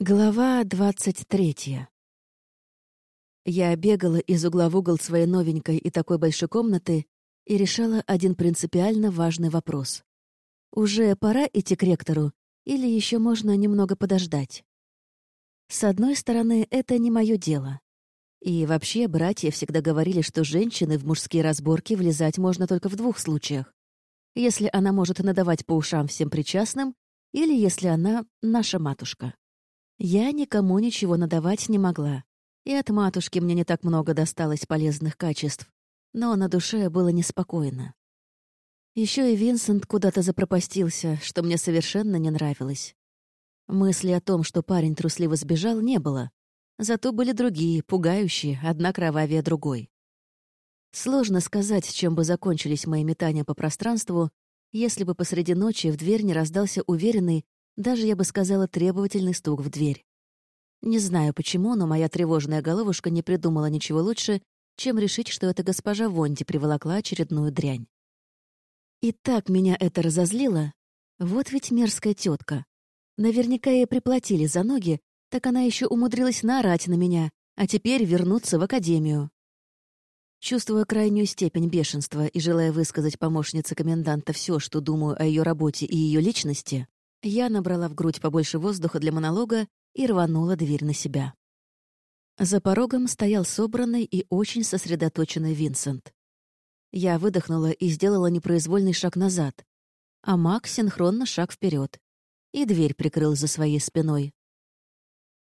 Глава двадцать третья. Я бегала из угла в угол своей новенькой и такой большой комнаты и решала один принципиально важный вопрос. Уже пора идти к ректору или еще можно немного подождать? С одной стороны, это не мое дело. И вообще, братья всегда говорили, что женщины в мужские разборки влезать можно только в двух случаях. Если она может надавать по ушам всем причастным, или если она наша матушка. Я никому ничего надавать не могла. И от матушки мне не так много досталось полезных качеств, но на душе было неспокойно. Еще и Винсент куда-то запропастился, что мне совершенно не нравилось. Мысли о том, что парень трусливо сбежал, не было. Зато были другие, пугающие, одна кровавее другой. Сложно сказать, чем бы закончились мои метания по пространству, если бы посреди ночи в дверь не раздался уверенный, даже, я бы сказала, требовательный стук в дверь. Не знаю почему, но моя тревожная головушка не придумала ничего лучше, чем решить, что это госпожа Вонди приволокла очередную дрянь. И так меня это разозлило. Вот ведь мерзкая тетка. Наверняка ей приплатили за ноги, так она еще умудрилась наорать на меня, а теперь вернуться в академию. Чувствуя крайнюю степень бешенства и желая высказать помощнице коменданта все, что думаю о ее работе и ее личности, я набрала в грудь побольше воздуха для монолога и рванула дверь на себя. За порогом стоял собранный и очень сосредоточенный Винсент. Я выдохнула и сделала непроизвольный шаг назад, а Мак синхронно шаг вперед и дверь прикрыл за своей спиной.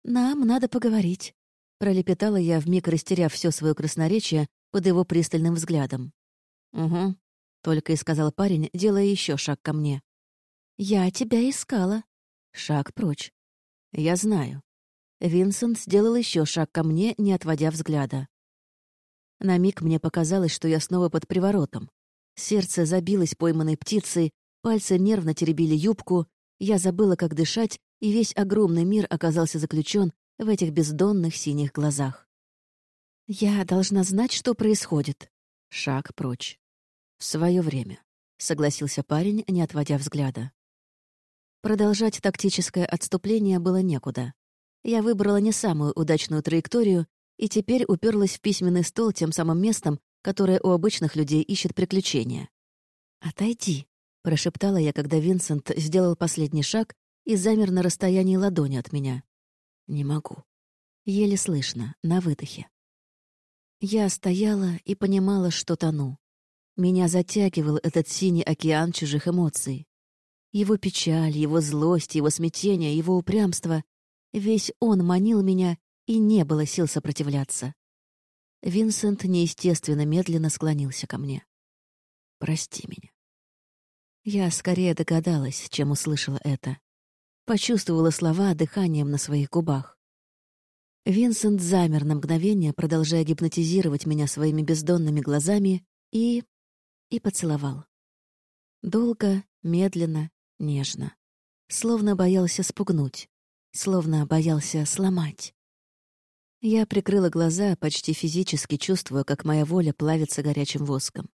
«Нам надо поговорить», — пролепетала я, вмиг растеряв все свое красноречие под его пристальным взглядом. «Угу», — только и сказал парень, делая еще шаг ко мне. «Я тебя искала». Шаг прочь. «Я знаю». Винсент сделал еще шаг ко мне, не отводя взгляда. На миг мне показалось, что я снова под приворотом. Сердце забилось пойманной птицей, пальцы нервно теребили юбку, я забыла, как дышать, и весь огромный мир оказался заключен в этих бездонных синих глазах. «Я должна знать, что происходит». Шаг прочь. «В свое время», — согласился парень, не отводя взгляда. Продолжать тактическое отступление было некуда. Я выбрала не самую удачную траекторию и теперь уперлась в письменный стол тем самым местом, которое у обычных людей ищет приключения. «Отойди», — прошептала я, когда Винсент сделал последний шаг и замер на расстоянии ладони от меня. «Не могу». Еле слышно, на выдохе. Я стояла и понимала, что тону. Меня затягивал этот синий океан чужих эмоций. Его печаль, его злость, его смятение, его упрямство — весь он манил меня, и не было сил сопротивляться. Винсент неестественно медленно склонился ко мне. «Прости меня». Я скорее догадалась, чем услышала это. Почувствовала слова дыханием на своих губах. Винсент замер на мгновение, продолжая гипнотизировать меня своими бездонными глазами, и... и поцеловал. Долго, медленно, нежно. Словно боялся спугнуть, словно боялся сломать. Я прикрыла глаза, почти физически чувствуя, как моя воля плавится горячим воском.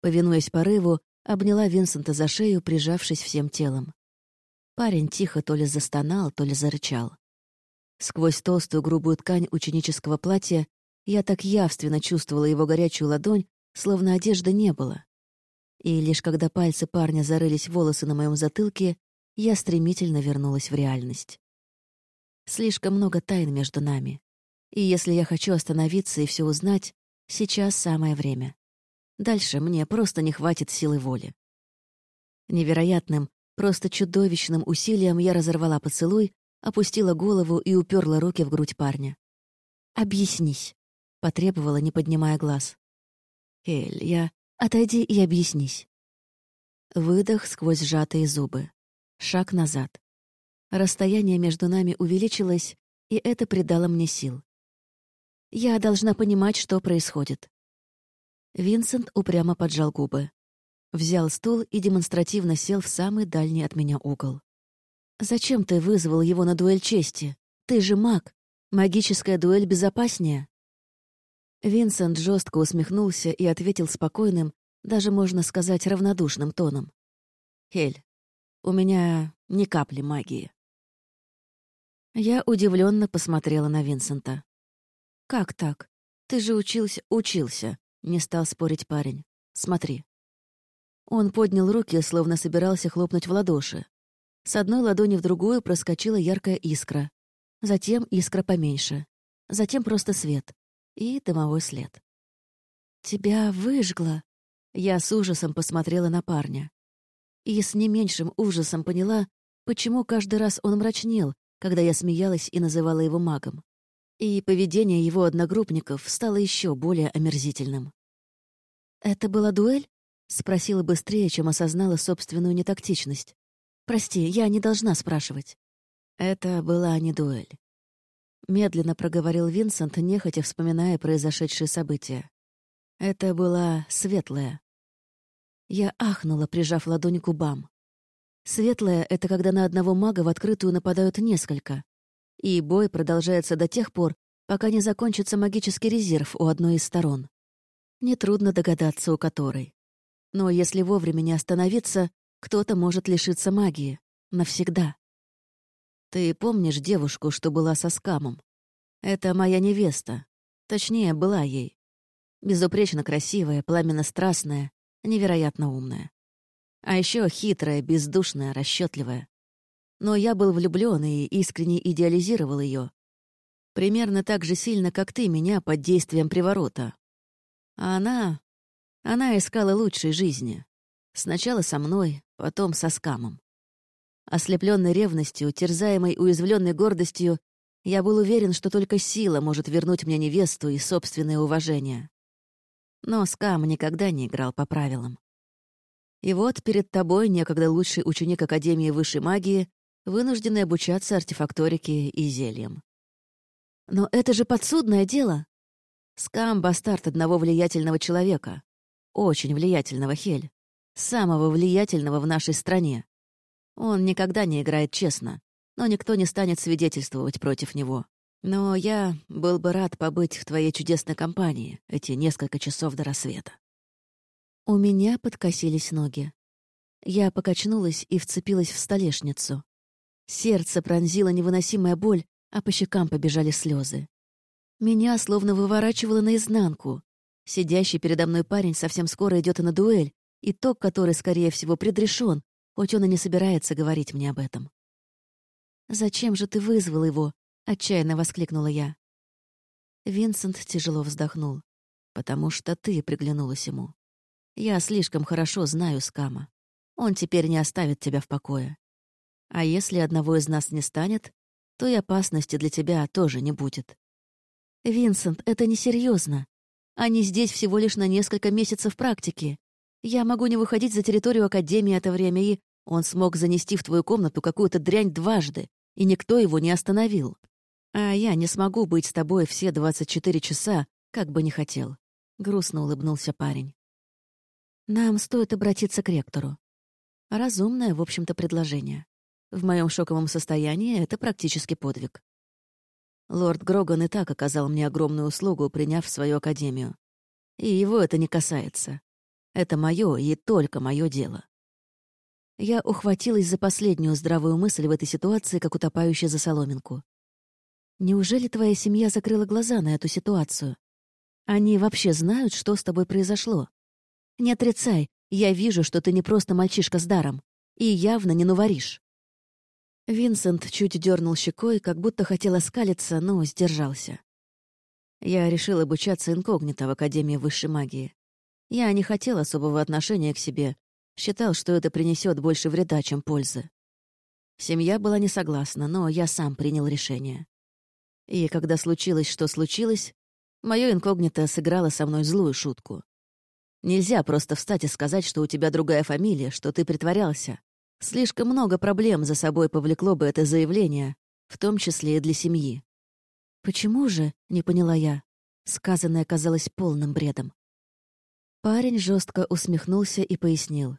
Повинуясь порыву, обняла Винсента за шею, прижавшись всем телом. Парень тихо то ли застонал, то ли зарычал. Сквозь толстую грубую ткань ученического платья я так явственно чувствовала его горячую ладонь, словно одежды не было. И лишь когда пальцы парня зарылись в волосы на моем затылке, я стремительно вернулась в реальность. Слишком много тайн между нами. И если я хочу остановиться и все узнать, сейчас самое время. Дальше мне просто не хватит силы воли. Невероятным, просто чудовищным усилием я разорвала поцелуй, опустила голову и уперла руки в грудь парня. «Объяснись», — потребовала, не поднимая глаз. «Эль, я...» Отойди и объяснись. Выдох сквозь сжатые зубы. Шаг назад. Расстояние между нами увеличилось, и это придало мне сил. Я должна понимать, что происходит. Винсент упрямо поджал губы. Взял стул и демонстративно сел в самый дальний от меня угол. «Зачем ты вызвал его на дуэль чести? Ты же маг. Магическая дуэль безопаснее». Винсент жестко усмехнулся и ответил спокойным, даже, можно сказать, равнодушным тоном. «Хель, у меня ни капли магии». Я удивленно посмотрела на Винсента. «Как так? Ты же учился...» «Учился», — не стал спорить парень. «Смотри». Он поднял руки, словно собирался хлопнуть в ладоши. С одной ладони в другую проскочила яркая искра. Затем искра поменьше. Затем просто свет. И дымовой след. «Тебя выжгло!» Я с ужасом посмотрела на парня. И с не меньшим ужасом поняла, почему каждый раз он мрачнел, когда я смеялась и называла его магом. И поведение его одногруппников стало еще более омерзительным. «Это была дуэль?» — спросила быстрее, чем осознала собственную нетактичность. «Прости, я не должна спрашивать». Это была не дуэль. Медленно проговорил Винсент, нехотя вспоминая произошедшие события. Это была светлая. Я ахнула, прижав ладонь к губам. Светлая — это когда на одного мага в открытую нападают несколько. И бой продолжается до тех пор, пока не закончится магический резерв у одной из сторон. Нетрудно догадаться, у которой. Но если вовремя не остановиться, кто-то может лишиться магии. Навсегда. Ты помнишь девушку, что была со скамом? Это моя невеста. Точнее, была ей. Безупречно красивая, пламенно-страстная, невероятно умная. А еще хитрая, бездушная, расчетливая. Но я был влюблен и искренне идеализировал ее. Примерно так же сильно, как ты меня под действием приворота. А она... Она искала лучшей жизни. Сначала со мной, потом со скамом. Ослепленной ревностью, терзаемой уязвленной гордостью, я был уверен, что только сила может вернуть мне невесту и собственное уважение. Но Скам никогда не играл по правилам. И вот перед тобой некогда лучший ученик Академии высшей магии, вынужденный обучаться артефакторике и зельям. Но это же подсудное дело. Скам — бастард одного влиятельного человека. Очень влиятельного, Хель. Самого влиятельного в нашей стране. Он никогда не играет честно, но никто не станет свидетельствовать против него. Но я был бы рад побыть в твоей чудесной компании эти несколько часов до рассвета. У меня подкосились ноги. Я покачнулась и вцепилась в столешницу. Сердце пронзило невыносимая боль, а по щекам побежали слезы. Меня словно выворачивало наизнанку. Сидящий передо мной парень совсем скоро идет на дуэль, итог которой, скорее всего, предрешен, хоть он и не собирается говорить мне об этом. «Зачем же ты вызвал его?» Отчаянно воскликнула я. Винсент тяжело вздохнул. «Потому что ты приглянулась ему. Я слишком хорошо знаю Скама. Он теперь не оставит тебя в покое. А если одного из нас не станет, то и опасности для тебя тоже не будет. Винсент, это несерьезно. Они здесь всего лишь на несколько месяцев практики. Я могу не выходить за территорию Академии это время, и он смог занести в твою комнату какую-то дрянь дважды, и никто его не остановил. А я не смогу быть с тобой все 24 часа, как бы не хотел. Грустно улыбнулся парень. Нам стоит обратиться к ректору. Разумное, в общем-то, предложение. В моем шоковом состоянии это практически подвиг. Лорд Гроган и так оказал мне огромную услугу, приняв свою академию. И его это не касается. Это мое и только мое дело. Я ухватилась за последнюю здравую мысль в этой ситуации, как утопающая за соломинку. Неужели твоя семья закрыла глаза на эту ситуацию? Они вообще знают, что с тобой произошло? Не отрицай, я вижу, что ты не просто мальчишка с даром. И явно не наваришь. Винсент чуть дернул щекой, как будто хотел оскалиться, но сдержался. Я решил обучаться инкогнито в Академии высшей магии. Я не хотел особого отношения к себе, считал, что это принесет больше вреда, чем пользы. Семья была не согласна, но я сам принял решение. И когда случилось, что случилось, мое инкогнито сыграло со мной злую шутку. Нельзя просто встать и сказать, что у тебя другая фамилия, что ты притворялся. Слишком много проблем за собой повлекло бы это заявление, в том числе и для семьи. «Почему же?» — не поняла я. Сказанное казалось полным бредом. Парень жестко усмехнулся и пояснил.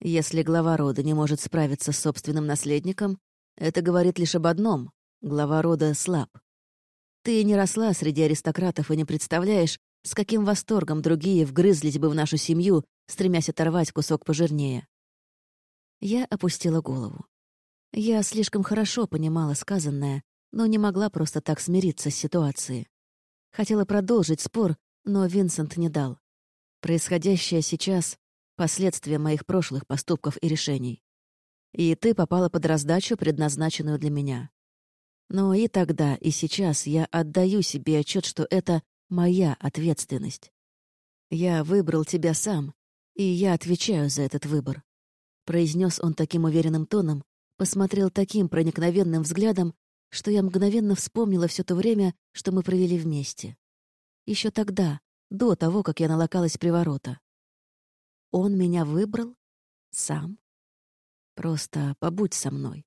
«Если глава рода не может справиться с собственным наследником, это говорит лишь об одном — глава рода слаб. Ты не росла среди аристократов и не представляешь, с каким восторгом другие вгрызлись бы в нашу семью, стремясь оторвать кусок пожирнее. Я опустила голову. Я слишком хорошо понимала сказанное, но не могла просто так смириться с ситуацией. Хотела продолжить спор, но Винсент не дал. Происходящее сейчас — последствия моих прошлых поступков и решений. И ты попала под раздачу, предназначенную для меня. Но и тогда, и сейчас я отдаю себе отчет, что это моя ответственность. Я выбрал тебя сам, и я отвечаю за этот выбор. Произнес он таким уверенным тоном, посмотрел таким проникновенным взглядом, что я мгновенно вспомнила все то время, что мы провели вместе. Еще тогда, до того, как я налокалась приворота. Он меня выбрал? Сам? Просто побудь со мной.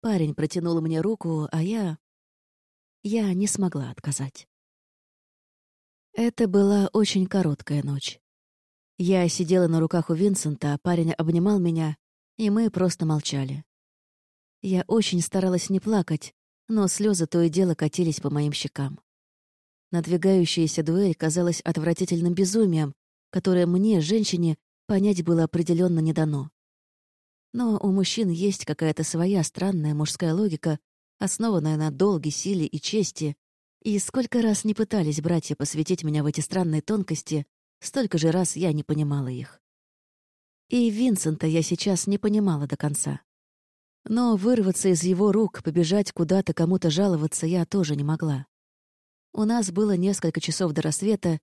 Парень протянул мне руку, а я... Я не смогла отказать. Это была очень короткая ночь. Я сидела на руках у Винсента, парень обнимал меня, и мы просто молчали. Я очень старалась не плакать, но слезы то и дело катились по моим щекам. Надвигающаяся дуэль казалась отвратительным безумием, которое мне, женщине, понять было определенно не дано. Но у мужчин есть какая-то своя странная мужская логика, основанная на долге, силе и чести, и сколько раз не пытались братья посвятить меня в эти странные тонкости, столько же раз я не понимала их. И Винсента я сейчас не понимала до конца. Но вырваться из его рук, побежать куда-то, кому-то жаловаться я тоже не могла. У нас было несколько часов до рассвета,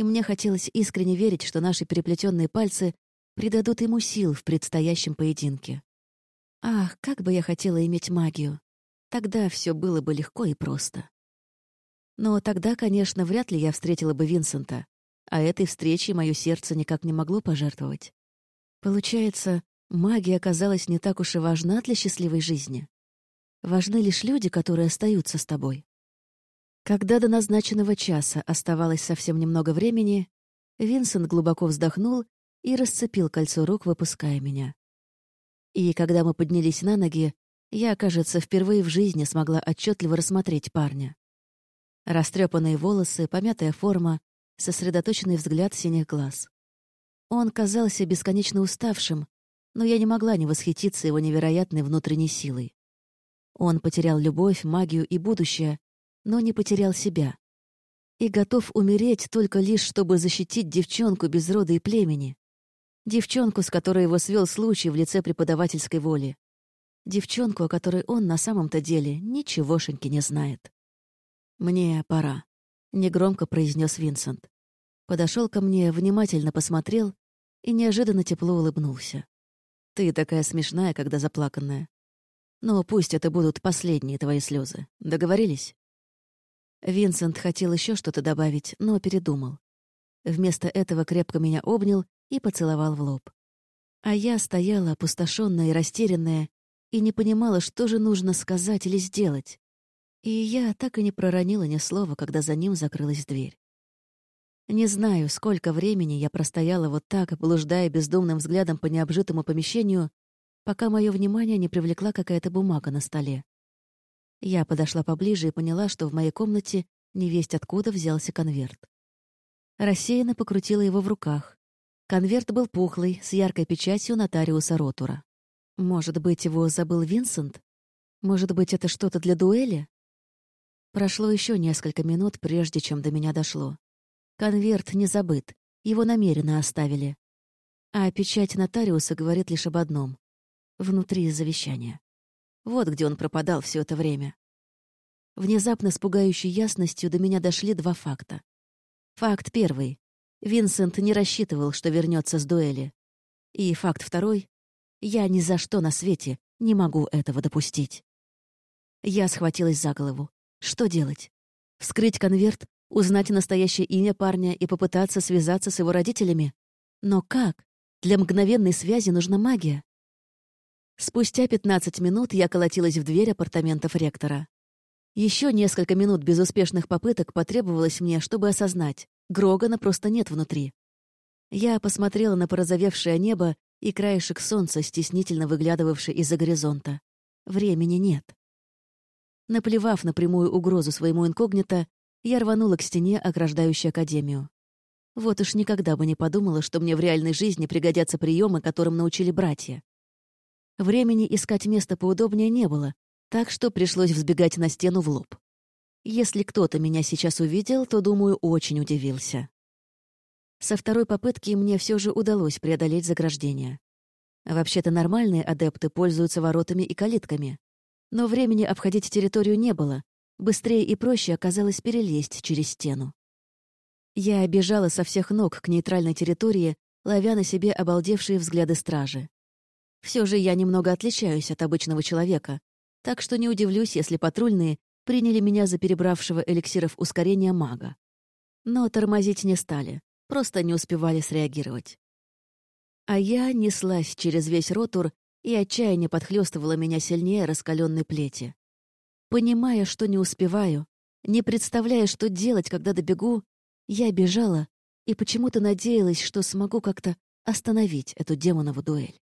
и мне хотелось искренне верить, что наши переплетенные пальцы придадут ему сил в предстоящем поединке. Ах, как бы я хотела иметь магию. Тогда все было бы легко и просто. Но тогда, конечно, вряд ли я встретила бы Винсента, а этой встречей мое сердце никак не могло пожертвовать. Получается, магия оказалась не так уж и важна для счастливой жизни. Важны лишь люди, которые остаются с тобой. Когда до назначенного часа оставалось совсем немного времени, Винсент глубоко вздохнул и расцепил кольцо рук, выпуская меня. И когда мы поднялись на ноги, я, кажется, впервые в жизни смогла отчетливо рассмотреть парня. Растрепанные волосы, помятая форма, сосредоточенный взгляд синих глаз. Он казался бесконечно уставшим, но я не могла не восхититься его невероятной внутренней силой. Он потерял любовь, магию и будущее, но не потерял себя. И готов умереть только лишь, чтобы защитить девчонку без рода и племени. Девчонку, с которой его свел случай в лице преподавательской воли. Девчонку, о которой он на самом-то деле ничегошеньки не знает. «Мне пора», — негромко произнес Винсент. Подошел ко мне, внимательно посмотрел и неожиданно тепло улыбнулся. «Ты такая смешная, когда заплаканная. Но пусть это будут последние твои слезы. Договорились?» Винсент хотел еще что-то добавить, но передумал. Вместо этого крепко меня обнял и поцеловал в лоб. А я стояла опустошенная и растерянная и не понимала, что же нужно сказать или сделать. И я так и не проронила ни слова, когда за ним закрылась дверь. Не знаю, сколько времени я простояла вот так, блуждая бездумным взглядом по необжитому помещению, пока мое внимание не привлекла какая-то бумага на столе. Я подошла поближе и поняла, что в моей комнате невесть откуда взялся конверт. Рассеянно покрутила его в руках. Конверт был пухлый, с яркой печатью нотариуса Ротура. Может быть, его забыл Винсент? Может быть, это что-то для дуэли? Прошло еще несколько минут, прежде чем до меня дошло. Конверт не забыт, его намеренно оставили. А печать нотариуса говорит лишь об одном — внутри завещания. Вот где он пропадал все это время. Внезапно с пугающей ясностью до меня дошли два факта. Факт первый. Винсент не рассчитывал, что вернется с дуэли. И факт второй. Я ни за что на свете не могу этого допустить. Я схватилась за голову. Что делать? Вскрыть конверт, узнать настоящее имя парня и попытаться связаться с его родителями? Но как? Для мгновенной связи нужна магия. Спустя 15 минут я колотилась в дверь апартаментов ректора. Еще несколько минут безуспешных попыток потребовалось мне, чтобы осознать, Грогана просто нет внутри. Я посмотрела на порозовевшее небо и краешек солнца, стеснительно выглядывавший из-за горизонта. Времени нет. Наплевав на прямую угрозу своему инкогнито, я рванула к стене, ограждающей Академию. Вот уж никогда бы не подумала, что мне в реальной жизни пригодятся приемы, которым научили братья. Времени искать место поудобнее не было, Так что пришлось взбегать на стену в лоб. Если кто-то меня сейчас увидел, то, думаю, очень удивился. Со второй попытки мне все же удалось преодолеть заграждение. Вообще-то нормальные адепты пользуются воротами и калитками. Но времени обходить территорию не было. Быстрее и проще оказалось перелезть через стену. Я бежала со всех ног к нейтральной территории, ловя на себе обалдевшие взгляды стражи. Все же я немного отличаюсь от обычного человека, так что не удивлюсь, если патрульные приняли меня за перебравшего эликсиров ускорения мага. Но тормозить не стали, просто не успевали среагировать. А я неслась через весь ротур, и отчаяние подхлёстывало меня сильнее раскаленной плети. Понимая, что не успеваю, не представляя, что делать, когда добегу, я бежала и почему-то надеялась, что смогу как-то остановить эту демонову дуэль.